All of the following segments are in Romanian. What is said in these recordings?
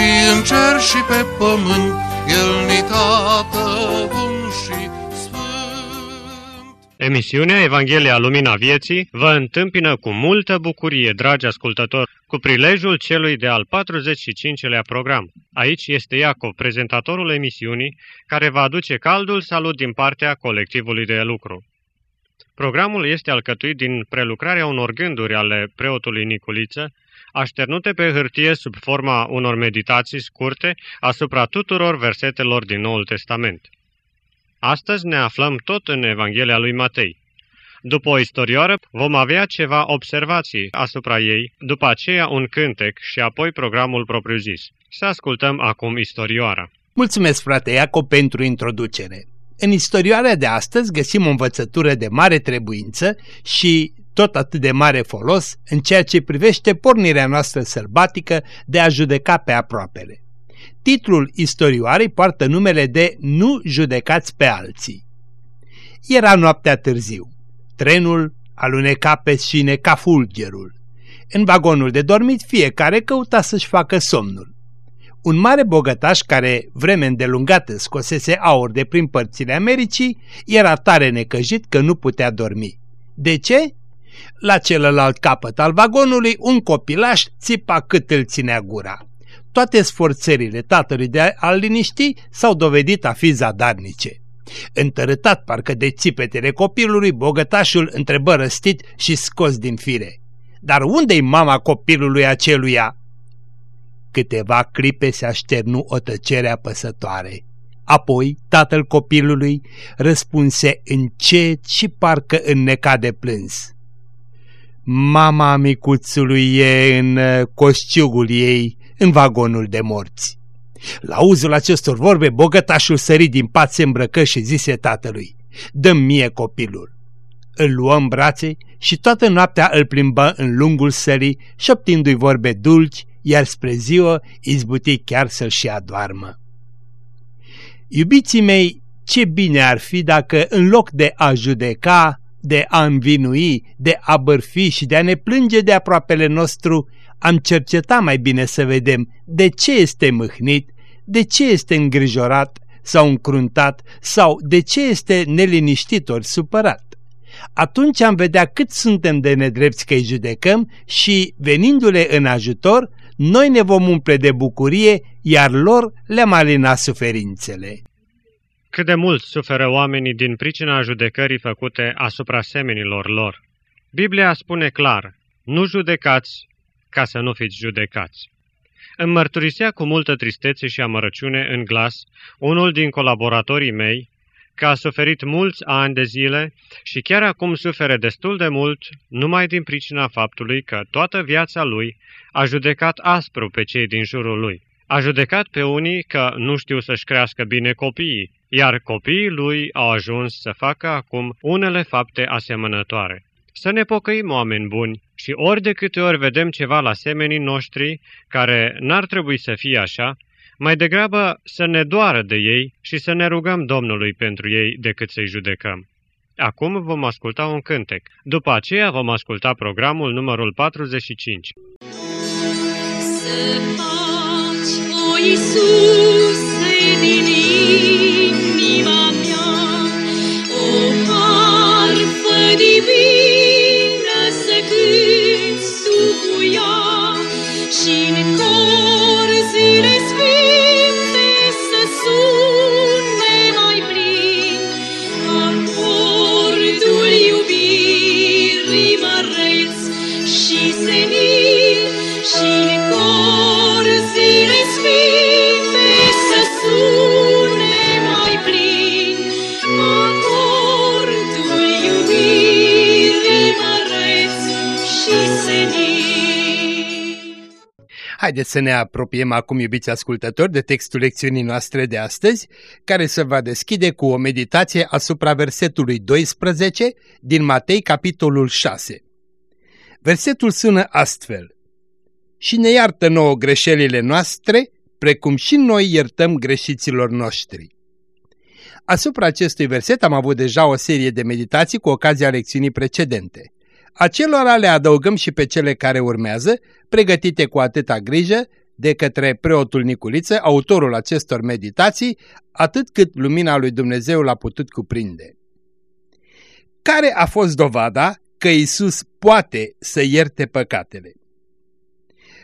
și în cer și pe pământ, El ni tată bun și Emisiunea Evanghelia Lumina Vieții vă întâmpină cu multă bucurie, dragi ascultători, cu prilejul celui de al 45-lea program. Aici este Iacov, prezentatorul emisiunii, care va aduce caldul salut din partea colectivului de lucru. Programul este alcătuit din prelucrarea unor gânduri ale preotului Niculiță, așternute pe hârtie sub forma unor meditații scurte asupra tuturor versetelor din Noul Testament. Astăzi ne aflăm tot în Evanghelia lui Matei. După o istorioară vom avea ceva observații asupra ei, după aceea un cântec și apoi programul propriu-zis. Să ascultăm acum istorioara. Mulțumesc, frate Iacob, pentru introducere. În istorioarea de astăzi găsim o învățătură de mare trebuință și tot atât de mare folos în ceea ce privește pornirea noastră sălbatică de a judeca pe aproapele. Titlul istorioarei poartă numele de Nu judecați pe alții. Era noaptea târziu. Trenul aluneca pe șine ca fulgerul. În vagonul de dormit fiecare căuta să-și facă somnul. Un mare bogătaș care vreme îndelungată scosese aur de prin părțile Americii era tare necăjit că nu putea dormi. De ce? La celălalt capăt al vagonului un copilaș țipa cât îl ținea gura toate sforțările tatălui de a-l liniști s-au dovedit a fi zadarnice. Întărătat parcă de țipetele copilului, bogătașul întrebă răstit și scos din fire. Dar unde-i mama copilului aceluia? Câteva clipe se așternu o tăcere apăsătoare. Apoi, tatăl copilului răspunse încet și parcă înnecat de plâns. Mama micuțului e în uh, cosciugul ei în vagonul de morți. La uzul acestor vorbe, bogătașul sări din pat, se îmbrăcă și zise tatălui, dă mie copilul. Îl luă în brațe și toată noaptea îl plimbă în lungul sării, șoptindu-i vorbe dulci, iar spre ziua izbuti chiar să-l și adoarmă. Iubiții mei, ce bine ar fi dacă în loc de a judeca, de a învinui, de a bărfi și de a ne plânge de aproapele nostru, am cercetat mai bine să vedem de ce este mâhnit, de ce este îngrijorat sau încruntat sau de ce este neliniștit ori supărat. Atunci am vedea cât suntem de nedrepți că îi judecăm și, venindu-le în ajutor, noi ne vom umple de bucurie, iar lor le-am alinat suferințele. Cât de mult suferă oamenii din pricina judecării făcute asupra semenilor lor. Biblia spune clar, nu judecați ca să nu fiți judecați. Îmi mărturisea cu multă tristețe și amărăciune în glas unul din colaboratorii mei, că a suferit mulți ani de zile și chiar acum sufere destul de mult numai din pricina faptului că toată viața lui a judecat aspru pe cei din jurul lui. A judecat pe unii că nu știu să-și crească bine copiii, iar copiii lui au ajuns să facă acum unele fapte asemănătoare. Să ne pocăim, oameni buni, și ori de câte ori vedem ceva la semenii noștri care n-ar trebui să fie așa, mai degrabă să ne doară de ei și să ne rugăm Domnului pentru ei decât să-i judecăm. Acum vom asculta un cântec. După aceea vom asculta programul numărul 45. Să faci, o Iisuse, din inima mea o parfă divină să cânti tu cu ea și în cor zile sfinte Haideți să ne apropiem acum, iubiți ascultători, de textul lecțiunii noastre de astăzi, care se va deschide cu o meditație asupra versetului 12 din Matei, capitolul 6. Versetul sună astfel. Și ne iartă nouă greșelile noastre, precum și noi iertăm greșiților noștri. Asupra acestui verset am avut deja o serie de meditații cu ocazia lecțiunii precedente. Acelora le adăugăm și pe cele care urmează, pregătite cu atâta grijă de către preotul Niculiță, autorul acestor meditații, atât cât lumina lui Dumnezeu l-a putut cuprinde. Care a fost dovada că Isus poate să ierte păcatele?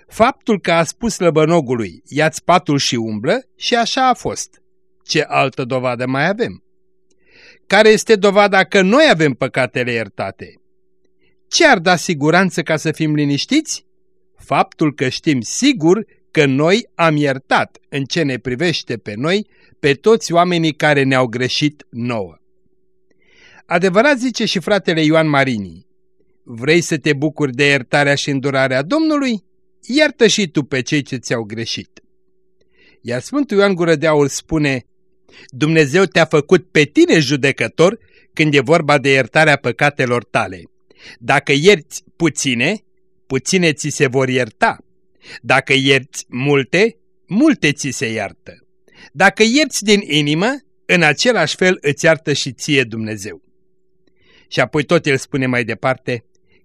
Faptul că a spus lăbănogului, ia-ți patul și umblă și așa a fost. Ce altă dovadă mai avem? Care este dovada că noi avem păcatele iertate? Ce ar da siguranță ca să fim liniștiți? Faptul că știm sigur că noi am iertat în ce ne privește pe noi pe toți oamenii care ne-au greșit nouă. Adevărat zice și fratele Ioan Marini, vrei să te bucuri de iertarea și îndurarea Domnului? Iartă și tu pe cei ce ți-au greșit. Iar Sfântul Ioan Gură de Aur spune, Dumnezeu te-a făcut pe tine judecător când e vorba de iertarea păcatelor tale. Dacă ierți puține, puține ți se vor ierta. Dacă ierți multe, multe ți se iartă. Dacă ierți din inimă, în același fel îți iartă și ție Dumnezeu. Și apoi tot el spune mai departe,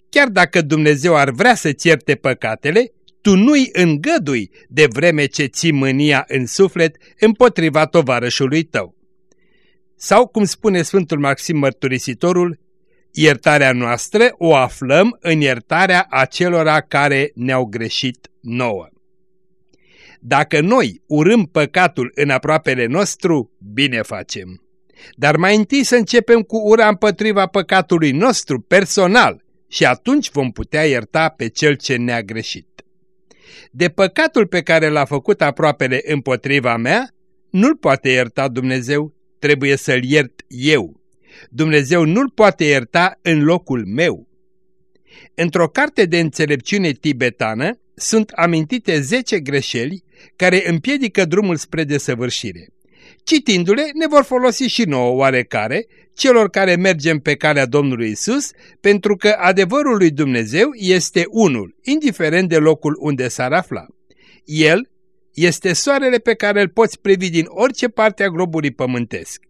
chiar dacă Dumnezeu ar vrea să-ți ierte păcatele, tu nu-i îngădui de vreme ce ții mânia în suflet împotriva tovarășului tău. Sau, cum spune Sfântul Maxim Mărturisitorul, iertarea noastră o aflăm în iertarea acelora care ne-au greșit nouă. Dacă noi urâm păcatul în aproapele nostru, bine facem. Dar mai întâi să începem cu ura împotriva păcatului nostru personal și atunci vom putea ierta pe cel ce ne-a greșit. De păcatul pe care l-a făcut aproapele împotriva mea, nu-l poate ierta Dumnezeu, trebuie să-l iert eu. Dumnezeu nu-l poate ierta în locul meu. Într-o carte de înțelepciune tibetană sunt amintite 10 greșeli care împiedică drumul spre desăvârșire. Citindu-le, ne vor folosi și nouă oarecare, celor care mergem pe calea Domnului Isus, pentru că adevărul lui Dumnezeu este unul, indiferent de locul unde s-ar afla. El este soarele pe care îl poți privi din orice parte a globului pământesc.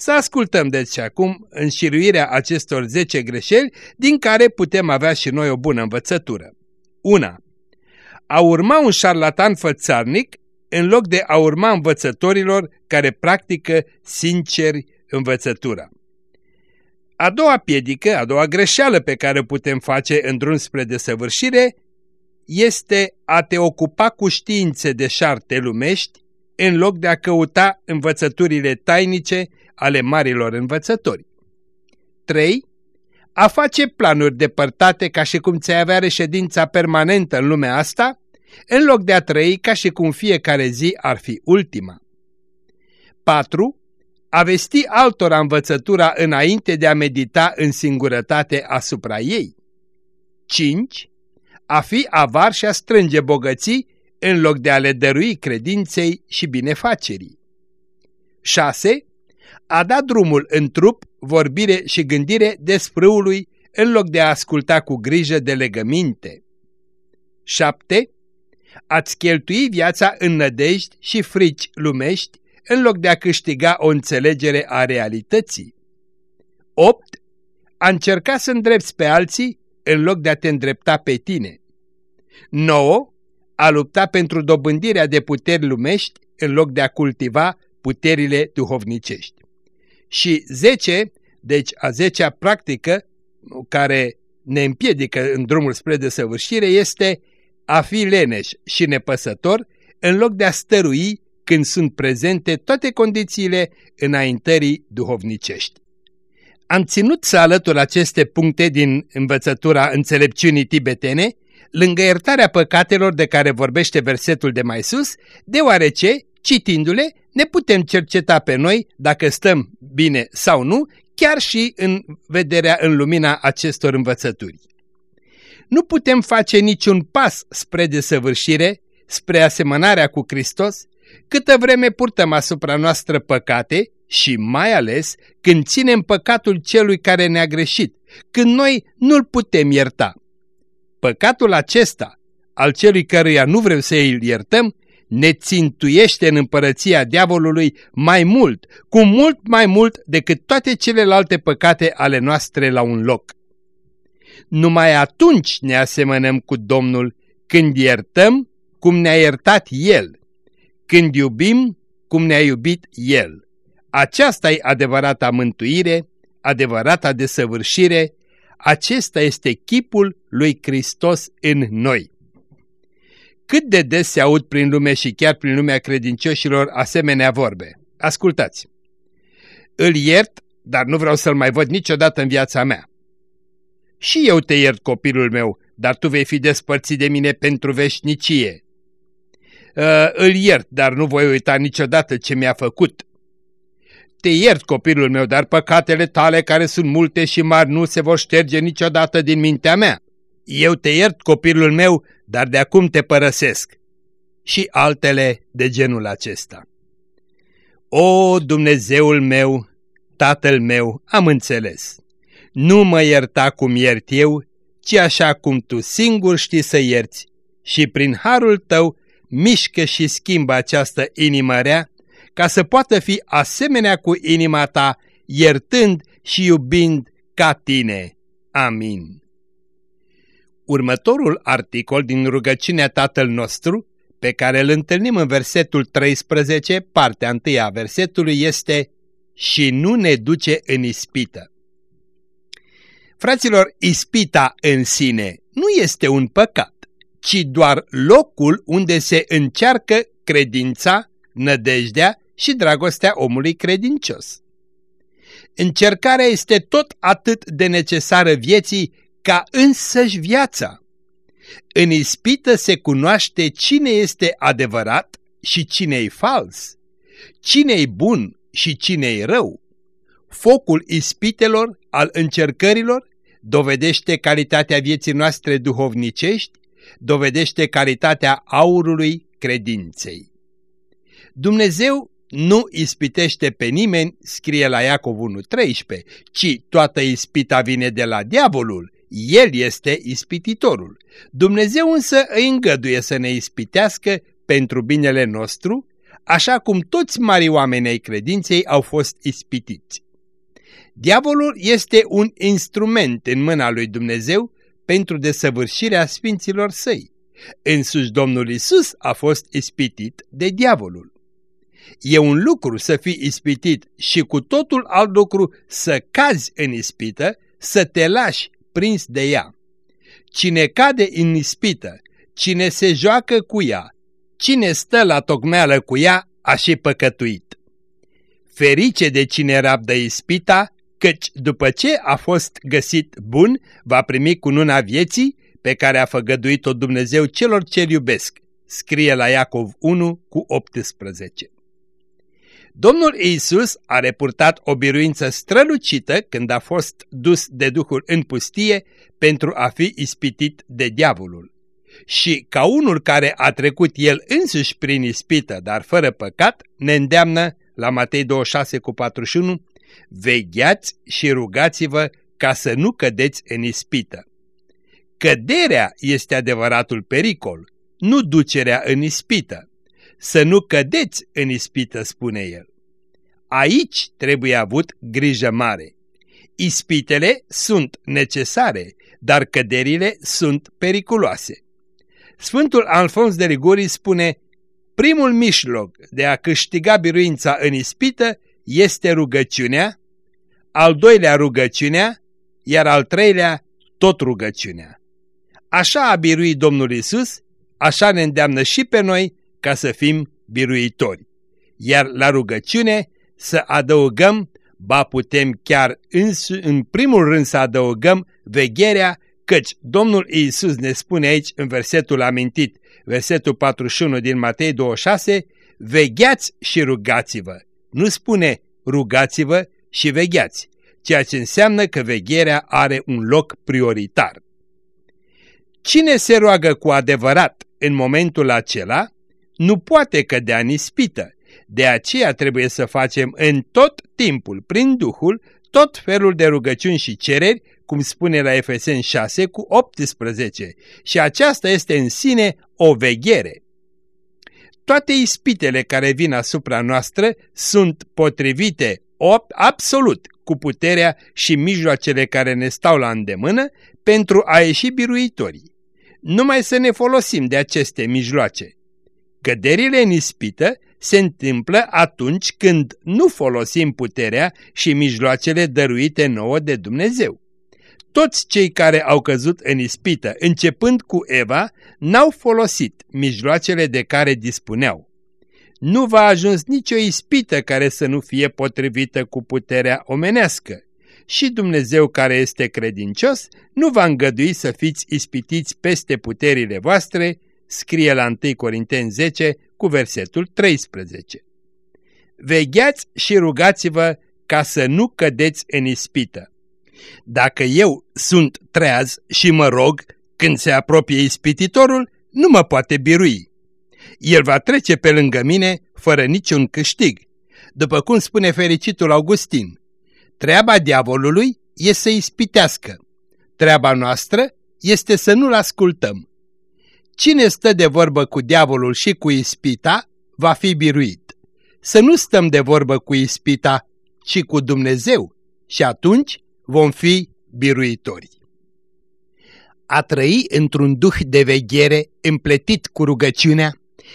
Să ascultăm deci acum înșiruirea acestor 10 greșeli, din care putem avea și noi o bună învățătură. 1. A urma un șarlatan fățarnic în loc de a urma învățătorilor care practică sinceri învățătura. A doua piedică, a doua greșeală pe care o putem face în drum spre desăvârșire este a te ocupa cu științe de șarte lumești în loc de a căuta învățăturile tainice ale marilor învățători. 3. A face planuri depărtate ca și cum ți-ai avea reședința permanentă în lumea asta, în loc de a trăi ca și cum fiecare zi ar fi ultima. 4. A vesti altora învățătura înainte de a medita în singurătate asupra ei. 5. A fi avar și a strânge bogății în loc de a le dărui credinței și binefacerii. 6. A da drumul în trup, vorbire și gândire desprâului în loc de a asculta cu grijă de legăminte. 7 ați cheltui viața în nădejdi și frici lumești, în loc de a câștiga o înțelegere a realității. 8. A încerca să îndrepți pe alții în loc de a te îndrepta pe tine. 9. A lupta pentru dobândirea de puteri lumești în loc de a cultiva puterile duhovnicești. Și 10, deci a 10-a practică care ne împiedică în drumul spre desăvârșire este a fi leneș și nepăsător, în loc de a stărui când sunt prezente toate condițiile înaintării duhovnicești. Am ținut să alătur aceste puncte din învățătura înțelepciunii tibetene, lângă iertarea păcatelor de care vorbește versetul de mai sus, deoarece, citindu-le, ne putem cerceta pe noi dacă stăm bine sau nu, chiar și în vederea în lumina acestor învățături. Nu putem face niciun pas spre desăvârșire spre asemănarea cu Hristos, câtă vreme purtăm asupra noastră păcate și mai ales când ținem păcatul celui care ne-a greșit, când noi nu-l putem ierta. Păcatul acesta, al celui căruia nu vrem să îl iertăm, ne țintuiește în împărăția diavolului mai mult, cu mult mai mult decât toate celelalte păcate ale noastre la un loc. Numai atunci ne asemănăm cu Domnul, când iertăm cum ne-a iertat El, când iubim cum ne-a iubit El. Aceasta e adevărata mântuire, adevărata desăvârșire, acesta este chipul lui Hristos în noi. Cât de des se aud prin lume și chiar prin lumea credincioșilor asemenea vorbe? Ascultați! Îl iert, dar nu vreau să-l mai văd niciodată în viața mea. Și eu te iert, copilul meu, dar tu vei fi despărțit de mine pentru veșnicie. Uh, îl iert, dar nu voi uita niciodată ce mi-a făcut. Te iert, copilul meu, dar păcatele tale, care sunt multe și mari, nu se vor șterge niciodată din mintea mea. Eu te iert, copilul meu, dar de acum te părăsesc. Și altele de genul acesta. O, Dumnezeul meu, Tatăl meu, am înțeles. Nu mă ierta cum iert eu, ci așa cum tu singur știi să ierți și prin harul tău mișcă și schimbă această inimă rea ca să poată fi asemenea cu inima ta, iertând și iubind ca tine. Amin. Următorul articol din rugăciunea Tatăl nostru, pe care îl întâlnim în versetul 13, partea 1 a versetului, este Și nu ne duce în ispită. Fraților, ispita în sine nu este un păcat, ci doar locul unde se încearcă credința, nădejdea și dragostea omului credincios. Încercarea este tot atât de necesară vieții ca însăși viața. În ispită se cunoaște cine este adevărat și cine e fals, cine e bun și cine e rău. Focul ispitelor, al încercărilor, dovedește calitatea vieții noastre duhovnicești, dovedește calitatea aurului credinței. Dumnezeu nu ispitește pe nimeni, scrie la Iacov 1.13, ci toată ispita vine de la diavolul, el este ispititorul. Dumnezeu însă îi îngăduie să ne ispitească pentru binele nostru, așa cum toți mari oameni ai credinței au fost ispitiți. Diavolul este un instrument în mâna lui Dumnezeu pentru desăvârșirea sfinților săi. Însuși Domnul Isus a fost ispitit de diavolul. E un lucru să fii ispitit și cu totul alt lucru să cazi în ispită, să te lași prins de ea. Cine cade în ispită, cine se joacă cu ea, cine stă la tocmeală cu ea, a și păcătuit. Ferice de cine rabdă ispita, căci după ce a fost găsit bun, va primi cununa vieții pe care a făgăduit-o Dumnezeu celor ce iubesc, scrie la Iacov 1 cu 18. Domnul Iisus a repurtat o biruință strălucită când a fost dus de Duhul în pustie pentru a fi ispitit de diavolul. Și ca unul care a trecut el însuși prin ispită, dar fără păcat, ne îndeamnă la Matei 26 cu 41, vegheați și rugați-vă ca să nu cădeți în ispită. Căderea este adevăratul pericol, nu ducerea în ispită. Să nu cădeți în ispită, spune el. Aici trebuie avut grijă mare. Ispitele sunt necesare, dar căderile sunt periculoase. Sfântul Alfons de Liguri spune, primul mișloc de a câștiga biruința în ispită este rugăciunea, al doilea rugăciunea, iar al treilea tot rugăciunea. Așa a biruit Domnul Isus, așa ne îndeamnă și pe noi ca să fim biruitori. Iar la rugăciune să adăugăm, ba putem chiar însu, în primul rând să adăugăm vegherea, căci Domnul Iisus ne spune aici în versetul amintit, versetul 41 din Matei 26, vegheați și rugați-vă. Nu spune rugați-vă și vegheați, ceea ce înseamnă că vegherea are un loc prioritar. Cine se roagă cu adevărat în momentul acela, nu poate cădea în ispită. De aceea trebuie să facem în tot timpul, prin Duhul, tot felul de rugăciuni și cereri, cum spune la Efeseni 6 cu 18, și aceasta este în sine o veghere. Toate ispitele care vin asupra noastră sunt potrivite absolut cu puterea și mijloacele care ne stau la îndemână pentru a ieși biruitorii. Numai să ne folosim de aceste mijloace. Căderile în ispită se întâmplă atunci când nu folosim puterea și mijloacele dăruite nouă de Dumnezeu. Toți cei care au căzut în ispită, începând cu Eva, n-au folosit mijloacele de care dispuneau. Nu va ajuns nicio ispită care să nu fie potrivită cu puterea omenească. Și Dumnezeu care este credincios nu va îngădui să fiți ispitiți peste puterile voastre, scrie la 1 Corinteni 10 cu versetul 13. Vegheați și rugați-vă ca să nu cădeți în ispită. Dacă eu sunt treaz și mă rog, când se apropie ispititorul, nu mă poate birui. El va trece pe lângă mine fără niciun câștig. După cum spune fericitul Augustin, treaba diavolului e să ispitească. Treaba noastră este să nu-l ascultăm. Cine stă de vorbă cu diavolul și cu ispita, va fi biruit. Să nu stăm de vorbă cu ispita, ci cu Dumnezeu și atunci vom fi biruitori. A trăi într-un duh de veghere împletit cu rugăciunea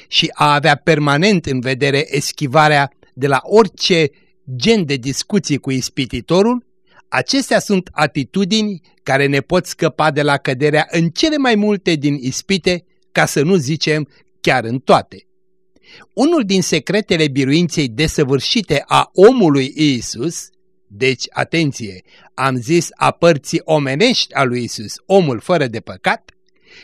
și a avea permanent în vedere eschivarea de la orice gen de discuții cu ispititorul, acestea sunt atitudini care ne pot scăpa de la căderea în cele mai multe din ispite, ca să nu zicem chiar în toate. Unul din secretele biruinței desăvârșite a omului Iisus deci, atenție, am zis a părții omenești a lui Isus, omul fără de păcat,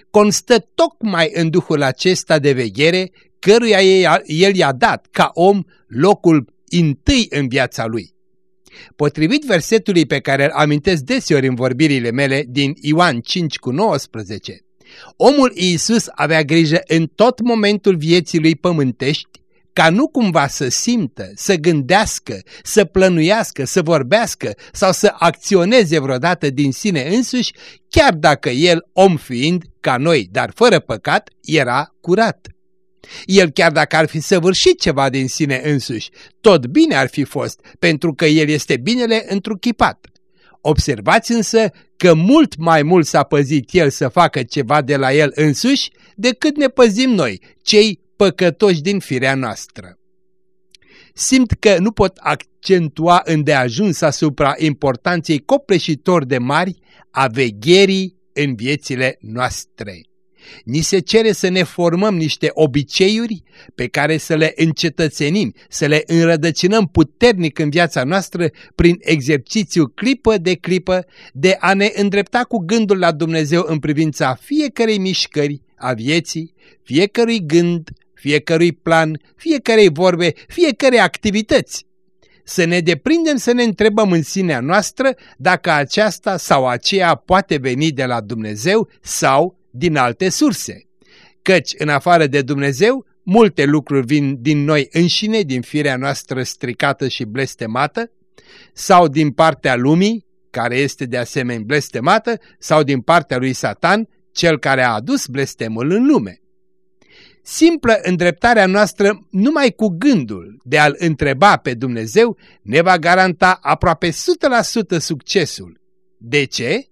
constă tocmai în duhul acesta de veghere căruia el i-a dat ca om locul întâi în viața lui. Potrivit versetului pe care îl amintesc deseori în vorbirile mele din Ioan 5 cu 19, omul Iisus avea grijă în tot momentul vieții lui pământești ca nu cumva să simtă, să gândească, să plănuiască, să vorbească sau să acționeze vreodată din sine însuși, chiar dacă el, om fiind, ca noi, dar fără păcat, era curat. El chiar dacă ar fi săvârșit ceva din sine însuși, tot bine ar fi fost, pentru că el este binele întruchipat. Observați însă că mult mai mult s-a păzit el să facă ceva de la el însuși decât ne păzim noi, cei păcătoși din firea noastră. Simt că nu pot accentua îndeajuns asupra importanței copleșitor de mari a vegherii în viețile noastre. Ni se cere să ne formăm niște obiceiuri pe care să le încetățenim, să le înrădăcinăm puternic în viața noastră prin exercițiu clipă de clipă de a ne îndrepta cu gândul la Dumnezeu în privința fiecarei mișcări a vieții, fiecărui gând, fiecărui plan, fiecarei vorbe, fiecare activități. Să ne deprindem să ne întrebăm în sinea noastră dacă aceasta sau aceea poate veni de la Dumnezeu sau din alte surse. Căci, în afară de Dumnezeu, multe lucruri vin din noi înșine, din firea noastră stricată și blestemată, sau din partea lumii, care este de asemenea blestemată, sau din partea lui Satan, cel care a adus blestemul în lume. Simplă îndreptarea noastră numai cu gândul de a-L întreba pe Dumnezeu ne va garanta aproape 100% succesul. De ce?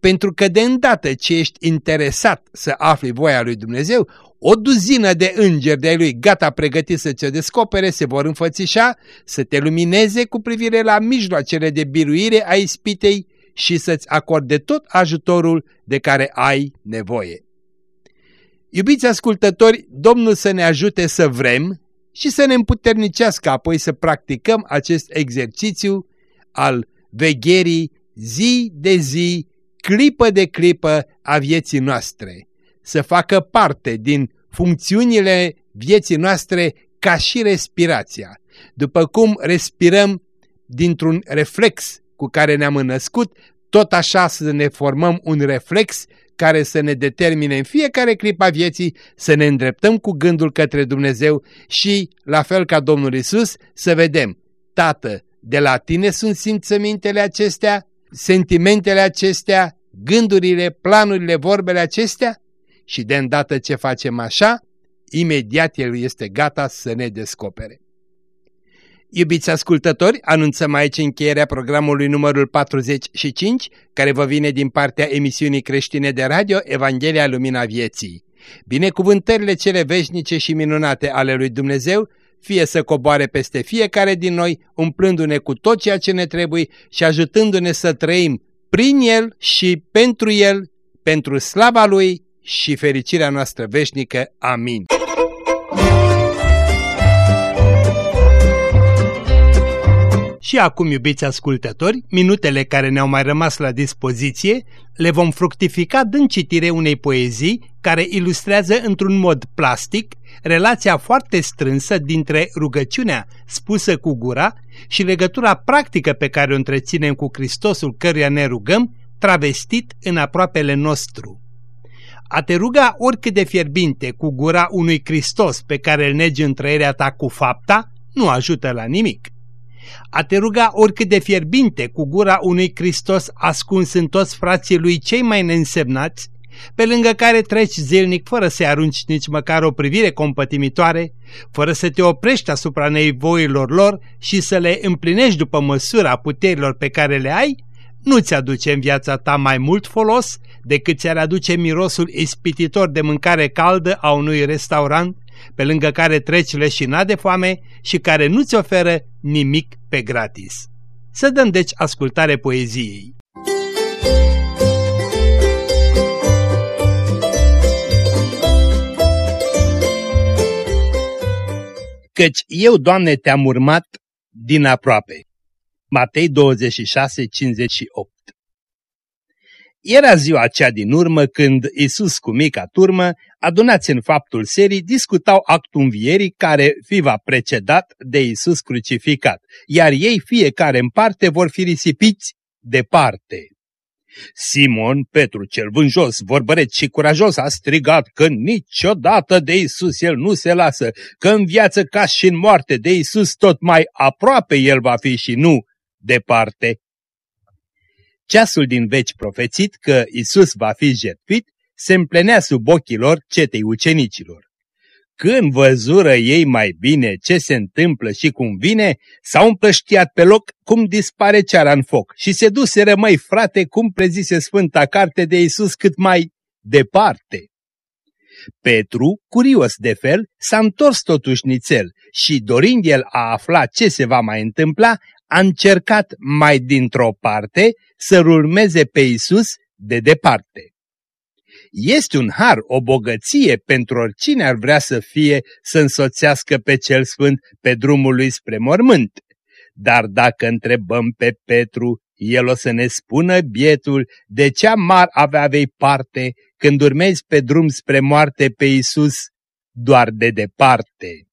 Pentru că de îndată ce ești interesat să afli voia lui Dumnezeu, o duzină de îngeri de-ai lui gata pregătiți să te descopere se vor înfățișa, să te lumineze cu privire la mijloacele de biruire a ispitei și să-ți acorde tot ajutorul de care ai nevoie. Iubiți ascultători, Domnul să ne ajute să vrem și să ne împuternicească apoi să practicăm acest exercițiu al vegherii zi de zi, clipă de clipă a vieții noastre, să facă parte din funcțiunile vieții noastre ca și respirația. După cum respirăm dintr-un reflex cu care ne-am născut, tot așa să ne formăm un reflex care să ne determine în fiecare clip a vieții să ne îndreptăm cu gândul către Dumnezeu și, la fel ca Domnul Isus, să vedem, Tată, de la tine sunt simțămintele acestea, sentimentele acestea, gândurile, planurile, vorbele acestea? Și de îndată ce facem așa, imediat El este gata să ne descopere. Iubiți ascultători, anunțăm aici încheierea programului numărul 45, care vă vine din partea emisiunii creștine de radio Evanghelia Lumina Vieții. Binecuvântările cele veșnice și minunate ale lui Dumnezeu fie să coboare peste fiecare din noi, umplându-ne cu tot ceea ce ne trebuie și ajutându-ne să trăim prin El și pentru El, pentru slava Lui și fericirea noastră veșnică. Amin. Și acum, iubiți ascultători, minutele care ne-au mai rămas la dispoziție le vom fructifica dând citire unei poezii care ilustrează într-un mod plastic relația foarte strânsă dintre rugăciunea spusă cu gura și legătura practică pe care o întreținem cu Hristosul căruia ne rugăm, travestit în aproapele nostru. A te ruga oricât de fierbinte cu gura unui Hristos pe care îl negi în trăirea ta cu fapta, nu ajută la nimic. A te ruga oricât de fierbinte cu gura unui Hristos ascuns în toți frații lui cei mai neînsemnați, pe lângă care treci zilnic fără să-i arunci nici măcar o privire compătimitoare, fără să te oprești asupra nevoilor lor și să le împlinești după măsura puterilor pe care le ai, nu ți aduce în viața ta mai mult folos decât ți-ar aduce mirosul ispititor de mâncare caldă a unui restaurant, pe lângă care treci leșina de foame și care nu-ți oferă nimic pe gratis. Să dăm deci ascultare poeziei. Căci eu, Doamne, te-am urmat din aproape. Matei 26, 58 Era ziua aceea din urmă când Isus cu mica turmă, adunați în faptul serii, discutau actul învierii care fi va precedat de Isus crucificat, iar ei fiecare în parte vor fi risipiți departe. Simon, Petru cel vânjos, vorbăreț și curajos, a strigat că niciodată de Isus el nu se lasă, că în viață ca și în moarte de Isus tot mai aproape el va fi și nu departe. Ceasul din veci profețit că Isus va fi jertfit se împlenea sub ochii lor cetei ucenicilor. Când văzură ei mai bine ce se întâmplă și cum vine, s-au împrăștiat pe loc cum dispare ceara în foc și se duseră mai frate cum prezise Sfânta Carte de Iisus cât mai departe. Petru, curios de fel, s-a întors totuși nițel și dorind el a afla ce se va mai întâmpla, a încercat mai dintr-o parte să-l urmeze pe Iisus de departe. Este un har, o bogăție pentru oricine ar vrea să fie să însoțească pe cel sfânt pe drumul lui spre mormânt. Dar dacă întrebăm pe Petru, el o să ne spună bietul de ce amar avea vei parte când urmezi pe drum spre moarte pe Isus doar de departe.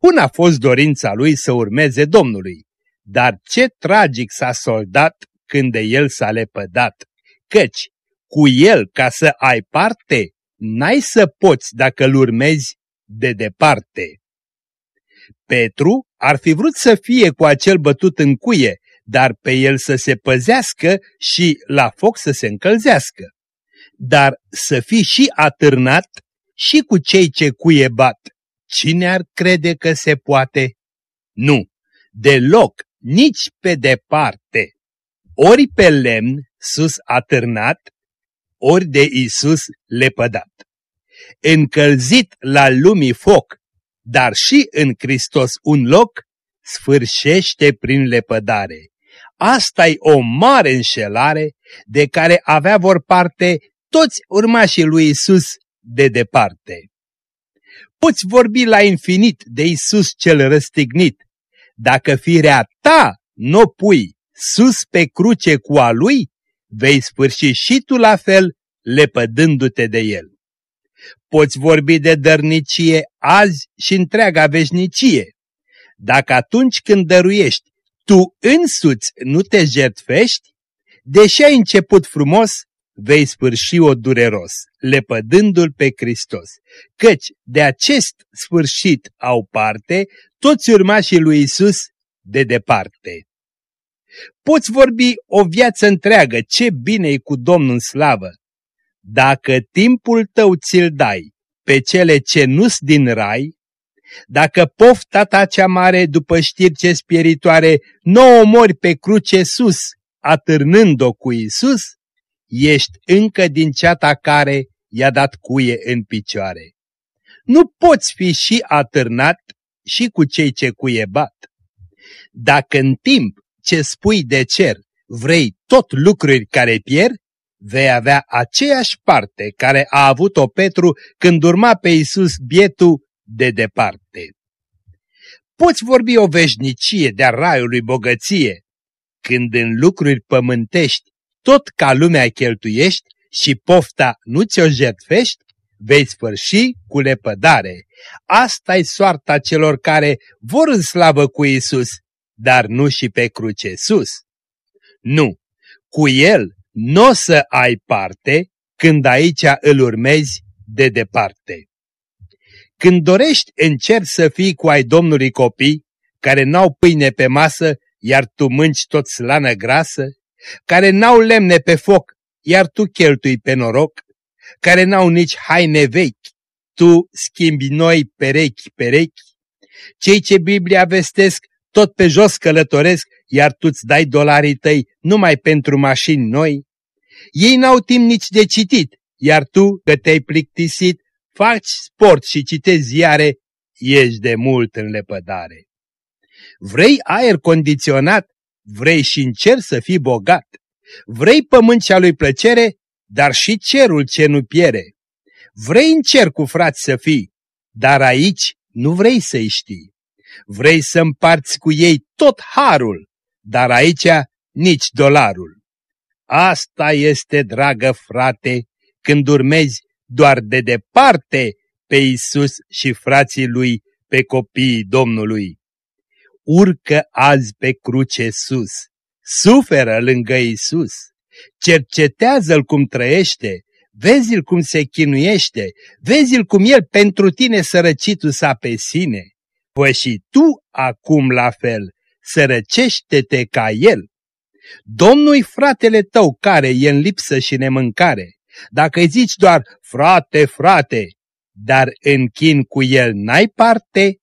Una a fost dorința lui să urmeze Domnului, dar ce tragic s-a soldat când de el s-a lepădat, căci cu el ca să ai parte, n-ai să poți dacă îl urmezi de departe. Petru ar fi vrut să fie cu acel bătut în cuie, dar pe el să se păzească și la foc să se încălzească. Dar să fii și atârnat și cu cei ce cuie bat, cine ar crede că se poate? Nu, deloc, nici pe departe. Ori pe lemn sus atârnat, ori de Isus lepădat. Încălzit la lumii foc, dar și în Hristos un loc, sfârșește prin lepădare. asta e o mare înșelare de care avea vor parte toți urmașii lui Isus de departe. Poți vorbi la infinit de Isus cel răstignit, dacă firea ta nu pui sus pe cruce cu a lui, vei sfârși și tu la fel, lepădându-te de el. Poți vorbi de dărnicie azi și întreaga veșnicie. Dacă atunci când dăruiești, tu însuți nu te jertfești, deși ai început frumos, vei sfârși-o dureros, lepădându-l pe Hristos, căci de acest sfârșit au parte toți urmașii lui Isus de departe. Poți vorbi o viață întreagă, ce bine e cu Domnul în slavă. Dacă timpul tău ți-l dai pe cele ce nu-s din rai, dacă pofta ta cea mare după știri ce spiritoare nu omori pe cruce sus, atârnând-o cu Isus, ești încă din ceata care i-a dat cuie în picioare. Nu poți fi și atârnat și cu cei ce cuie bat. Dacă în timp ce spui de cer vrei tot lucruri care pierd, vei avea aceeași parte care a avut-o Petru când urma pe Iisus bietul de departe. Poți vorbi o veșnicie de-a raiului bogăție, când în lucruri pământești tot ca lumea cheltuiești și pofta nu ți-o jertfești, vei sfârși cu lepădare. asta e soarta celor care vor în slavă cu Isus, dar nu și pe cruce sus. Nu, cu El nu o să ai parte când aici îl urmezi de departe. Când dorești în cer să fii cu ai Domnului copii, care n-au pâine pe masă, iar tu mânci tot slană grasă, care n-au lemne pe foc, iar tu cheltui pe noroc, care n-au nici haine vechi, tu schimbi noi perechi perechi, cei ce Biblia vestesc tot pe jos călătoresc, iar tu-ți dai dolarii tăi numai pentru mașini noi? Ei n-au timp nici de citit, iar tu, că te-ai plictisit, faci sport și citezi ziare, ești de mult în lepădare. Vrei aer condiționat? Vrei și în cer să fii bogat. Vrei pământ cea lui plăcere, dar și cerul ce nu piere. Vrei în cer cu frați să fii, dar aici nu vrei să-i știi. Vrei să împarți cu ei tot harul, dar aici nici dolarul. Asta este, dragă frate, când urmezi doar de departe pe Isus și frații lui, pe copiii Domnului. Urcă azi pe cruce sus, suferă lângă Isus, cercetează-l cum trăiește, vezi-l cum se chinuiește, vezi-l cum el pentru tine sărăcitul sa pe sine. Păi și tu acum la fel, sărăcește-te ca el. Domnul-i fratele tău care e în lipsă și nemâncare. Dacă îi zici doar, frate, frate, dar în chin cu el n-ai parte,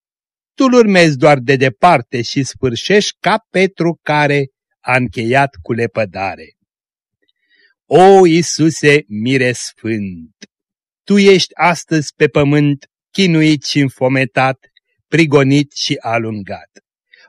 tu-l urmezi doar de departe și sfârșești ca Petru care a încheiat cu lepădare. O, Iisuse, mire sfânt! Tu ești astăzi pe pământ, chinuit și înfometat, prigonit și alungat.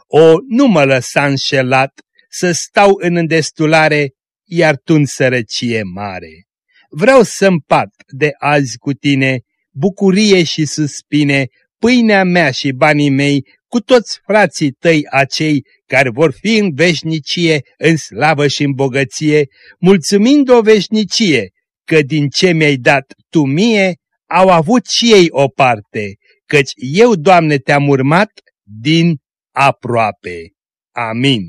O, nu mă lăsa înșelat să stau în îndestulare, iar tu în sărăcie mare. Vreau să împat de azi cu tine bucurie și suspine, pâinea mea și banii mei, cu toți frații tăi acei care vor fi în veșnicie, în slavă și în bogăție, mulțumind o veșnicie, că din ce mi-ai dat tu mie, au avut și ei o parte, căci eu, Doamne, te-am urmat din aproape. Amin.